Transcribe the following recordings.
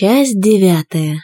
Часть девятая.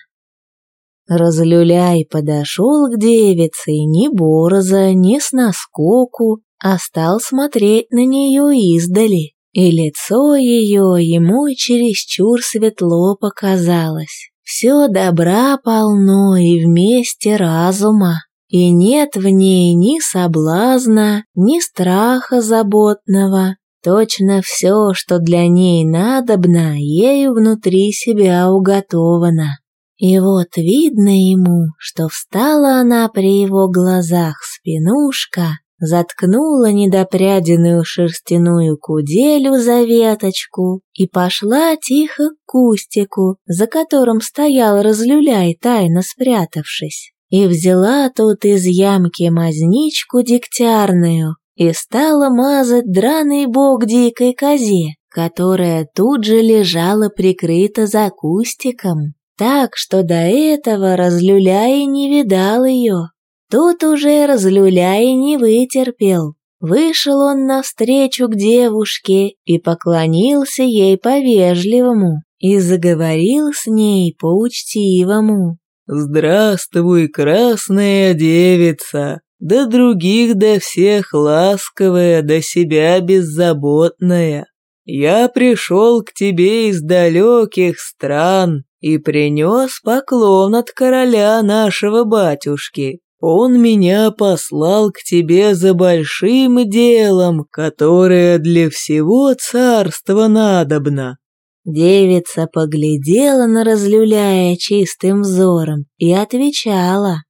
Разлюляй подошел к девице, ни бороза, ни с наскоку, а стал смотреть на нее издали, и лицо ее ему чересчур светло показалось. Все добра полно и вместе разума, и нет в ней ни соблазна, ни страха заботного, Точно все, что для ней надобно, ею внутри себя уготовано. И вот видно ему, что встала она при его глазах спинушка, заткнула недопряденную шерстяную куделю за веточку и пошла тихо к кустику, за которым стоял разлюляй, тайно спрятавшись, и взяла тут из ямки мазничку дегтярную, и стала мазать драный бок дикой козе, которая тут же лежала прикрыта за кустиком, так что до этого разлюляй не видал ее. Тут уже разлюляй не вытерпел. Вышел он навстречу к девушке и поклонился ей по-вежливому и заговорил с ней по-учтивому. «Здравствуй, красная девица! До других до всех ласковая, до себя беззаботная. Я пришел к тебе из далеких стран и принес поклон от короля нашего батюшки. Он меня послал к тебе за большим делом, которое для всего царства надобно. Девица поглядела на разлюляя чистым взором и отвечала.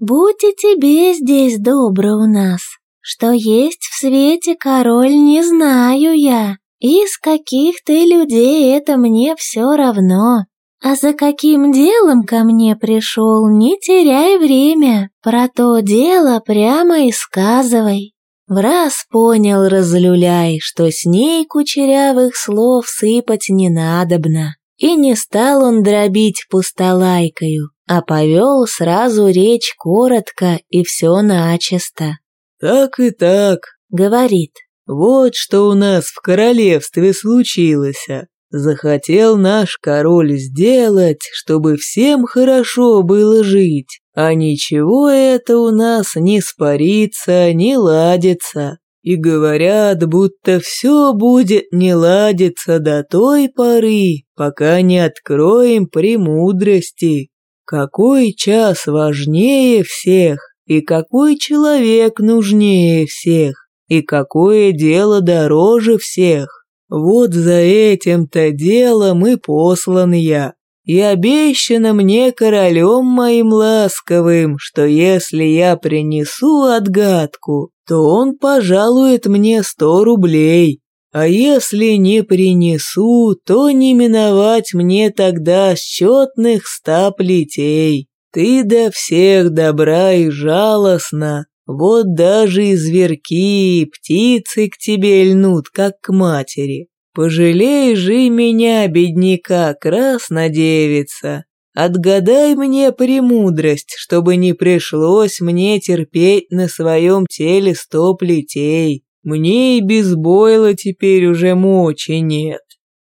Будь и тебе здесь добро у нас. Что есть в свете король, не знаю я. Из каких ты людей это мне все равно. А за каким делом ко мне пришел, не теряй время. Про то дело прямо и сказывай. В раз понял разлюляй, что с ней кучерявых слов сыпать не надобно. И не стал он дробить пустолайкою, а повел сразу речь коротко и все начисто. «Так и так», — говорит. «Вот что у нас в королевстве случилось. Захотел наш король сделать, чтобы всем хорошо было жить, а ничего это у нас не спарится, не ладится. И говорят, будто все будет не ладиться до той поры, пока не откроем премудрости, какой час важнее всех, и какой человек нужнее всех, и какое дело дороже всех? Вот за этим-то делом и послан я. И обещано мне королем моим ласковым, что если я принесу отгадку, то он пожалует мне сто рублей, а если не принесу, то не миновать мне тогда счетных ста плетей. Ты до всех добра и жалостна, вот даже и зверки, и птицы к тебе льнут, как к матери. Пожалей же меня, бедняка, краснодевица. Отгадай мне премудрость, чтобы не пришлось мне терпеть на своем теле сто плетей. Мне и без бойла теперь уже мочи нет.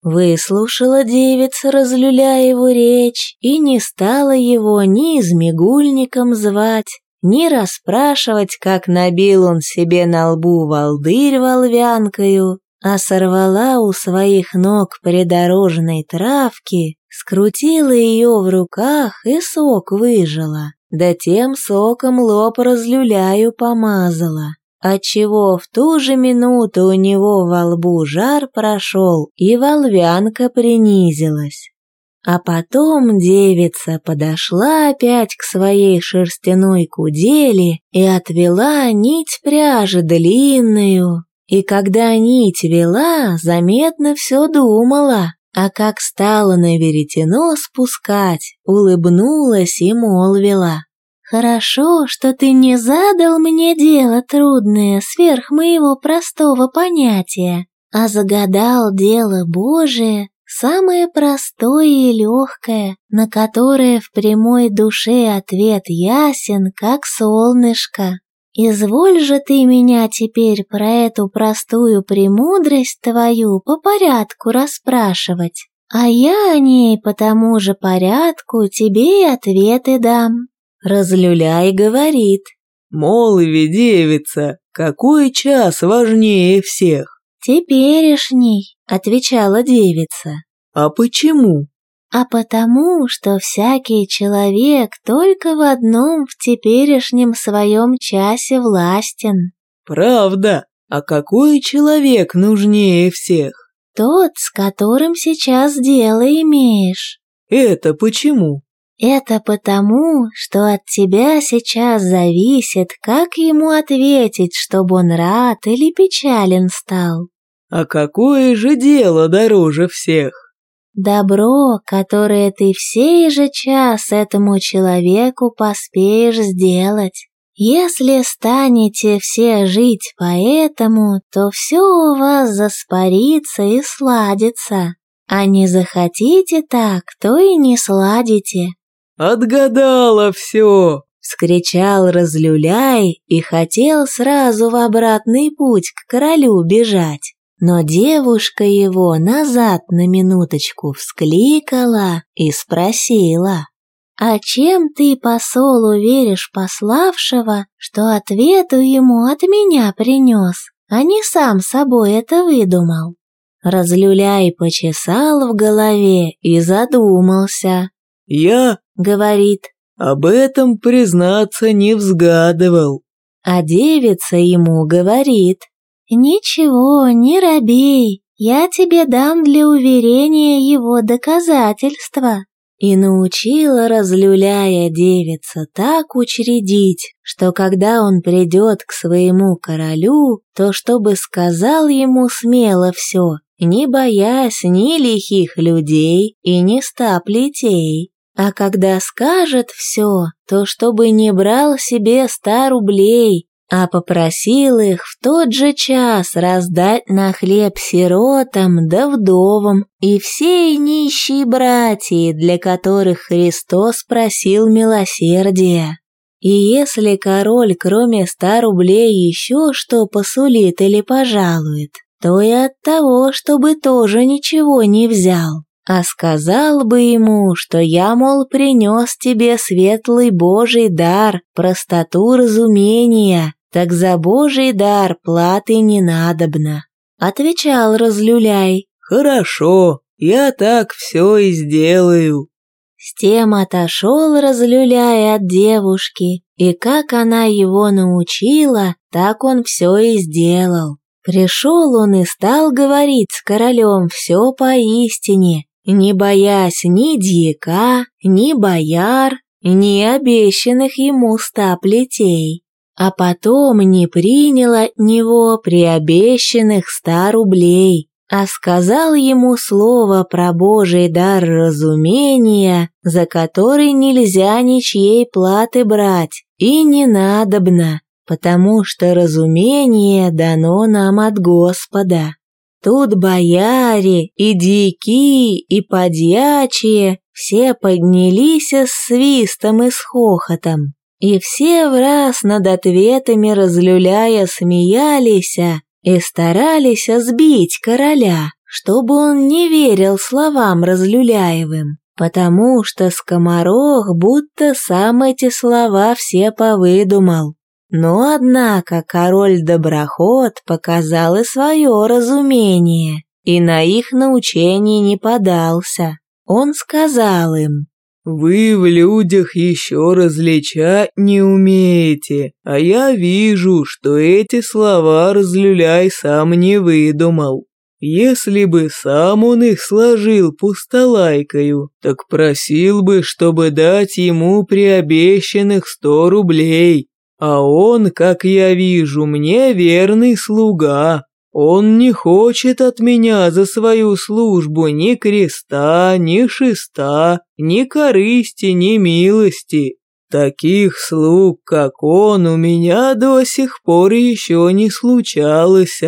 Выслушала девица, разлюляя его речь, и не стала его ни измигульником звать, ни расспрашивать, как набил он себе на лбу волдырь волвянкою, а сорвала у своих ног придорожной травки, скрутила ее в руках и сок выжила, да тем соком лоб разлюляю помазала отчего в ту же минуту у него во лбу жар прошел и волвянка принизилась. А потом девица подошла опять к своей шерстяной кудели и отвела нить пряжи длинную. И когда нить вела, заметно все думала, а как стала на веретено спускать, улыбнулась и молвила. «Хорошо, что ты не задал мне дело трудное сверх моего простого понятия, а загадал дело Божие, самое простое и легкое, на которое в прямой душе ответ ясен, как солнышко. Изволь же ты меня теперь про эту простую премудрость твою по порядку расспрашивать, А я о ней по тому же порядку тебе и ответы дам. Разлюляй говорит. Молви, девица, какой час важнее всех? Теперешний, отвечала девица. А почему? А потому, что всякий человек только в одном в теперешнем своем часе властен. Правда? А какой человек нужнее всех? Тот, с которым сейчас дело имеешь. Это почему? Это потому, что от тебя сейчас зависит, как ему ответить, чтобы он рад или печален стал. А какое же дело дороже всех? Добро, которое ты в сей же час этому человеку поспеешь сделать. Если станете все жить по-этому, то все у вас заспорится и сладится. А не захотите так, то и не сладите. «Отгадала все!» — вскричал Разлюляй и хотел сразу в обратный путь к королю бежать. Но девушка его назад на минуточку вскликала и спросила. «А чем ты, посол, уверишь пославшего, что ответу ему от меня принес, а не сам собой это выдумал?» Разлюляй почесал в голове и задумался. «Я, — говорит, — об этом, признаться, не взгадывал». А девица ему говорит, «Ничего, не робей, я тебе дам для уверения его доказательства». И научила разлюляя девица так учредить, что когда он придет к своему королю, то чтобы сказал ему смело все, не боясь ни лихих людей и ни ста плетей. А когда скажет все, то чтобы не брал себе ста рублей, а попросил их в тот же час раздать на хлеб сиротам да вдовам и всей нищей братьи, для которых Христос просил милосердия. И если король кроме ста рублей еще что посулит или пожалует, то и от того, чтобы тоже ничего не взял а сказал бы ему, что я, мол, принес тебе светлый Божий дар, простоту разумения, так за Божий дар платы не надобно. Отвечал Разлюляй. Хорошо, я так все и сделаю. С тем отошел Разлюляй от девушки, и как она его научила, так он все и сделал. Пришел он и стал говорить с королем все поистине, не боясь ни дьяка, ни бояр, ни обещанных ему ста плетей а потом не принял от него приобещанных ста рублей, а сказал ему слово про Божий дар разумения, за который нельзя ничьей платы брать, и не надобно, потому что разумение дано нам от Господа. Тут бояре и дики и подьячие все поднялись с свистом и с хохотом. И все в раз над ответами разлюляя смеялись и старались сбить короля, чтобы он не верил словам разлюляевым, потому что скоморох будто сам эти слова все повыдумал. Но, однако, король Доброход показал и свое разумение, и на их научение не подался. Он сказал им, вы в людях еще различать не умеете, а я вижу, что эти слова разлюляй сам не выдумал. Если бы сам он их сложил пустолайкою, так просил бы, чтобы дать ему приобещанных сто рублей, а он, как я вижу, мне верный слуга, он не хочет от меня за свою службу ни креста, ни шеста, ни корысти, ни милости. Таких слуг, как он, у меня до сих пор еще не случалось.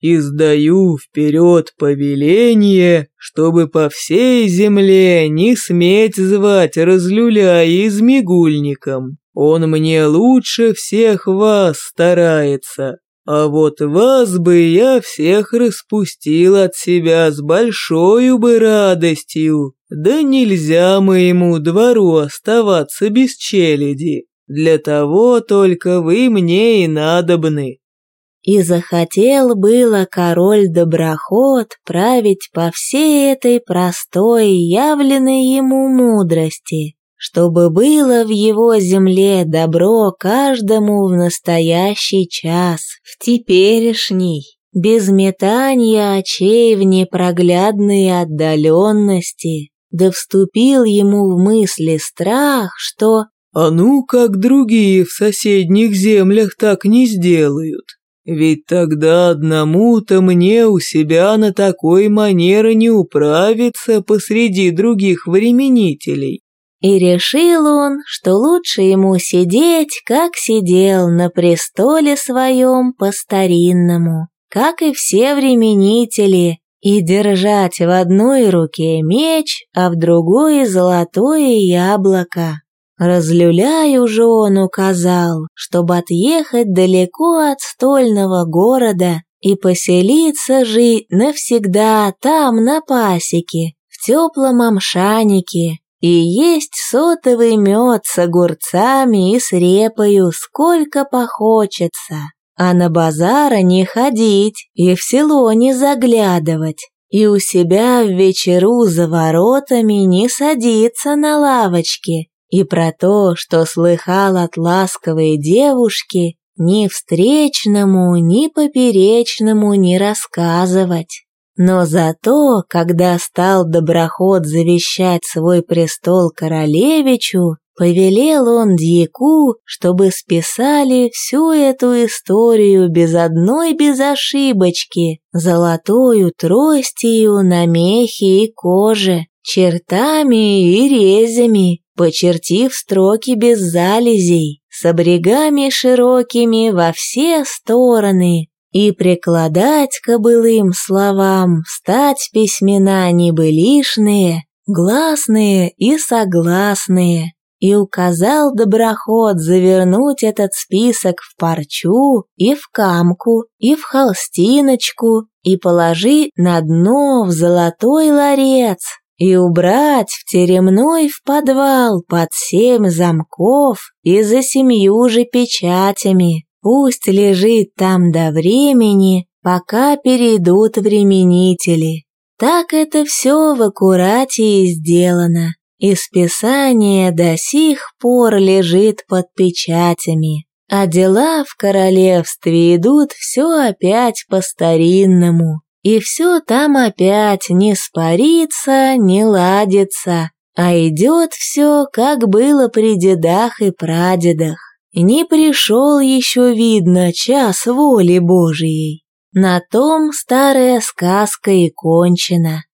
Издаю вперед повеление, чтобы по всей земле не сметь звать разлюляя измигульником. Он мне лучше всех вас старается, А вот вас бы я всех распустил от себя с большой бы радостью. Да нельзя моему двору оставаться без челяди. Для того только вы мне и надобны. И захотел было король-доброход править по всей этой простой, явленной ему мудрости, чтобы было в его земле добро каждому в настоящий час, в теперешний, без метания очей в непроглядные отдаленности, да вступил ему в мысли страх, что «А ну, как другие в соседних землях так не сделают, ведь тогда одному-то мне у себя на такой манеры не управиться посреди других временителей». И решил он, что лучше ему сидеть, как сидел на престоле своем по-старинному, как и все временители, и держать в одной руке меч, а в другой золотое яблоко. Разлюляю же он указал, чтобы отъехать далеко от стольного города и поселиться жить навсегда там, на пасеке, в теплом амшанике, и есть сотовый мед с огурцами и с репою, сколько похочется, а на базара не ходить и в село не заглядывать, и у себя в вечеру за воротами не садиться на лавочке, и про то, что слыхал от ласковой девушки, ни встречному, ни поперечному не рассказывать. Но зато, когда стал доброход завещать свой престол королевичу, повелел он дьяку, чтобы списали всю эту историю без одной безошибочки, золотою тростью на мехе и коже, чертами и резями, почертив строки без залезей, с обрегами широкими во все стороны, и прикладать к былым словам встать письмена небылишные, гласные и согласные, и указал доброход завернуть этот список в парчу и в камку и в холстиночку и положить на дно в золотой ларец и убрать в теремной в подвал под семь замков и за семью же печатями, Пусть лежит там до времени, пока перейдут временители. Так это все в аккурате и сделано, и списание до сих пор лежит под печатями. А дела в королевстве идут все опять по-старинному, и все там опять не спарится, не ладится, а идет все, как было при дедах и прадедах. Не пришел еще, видно, час воли Божией. На том старая сказка и кончена.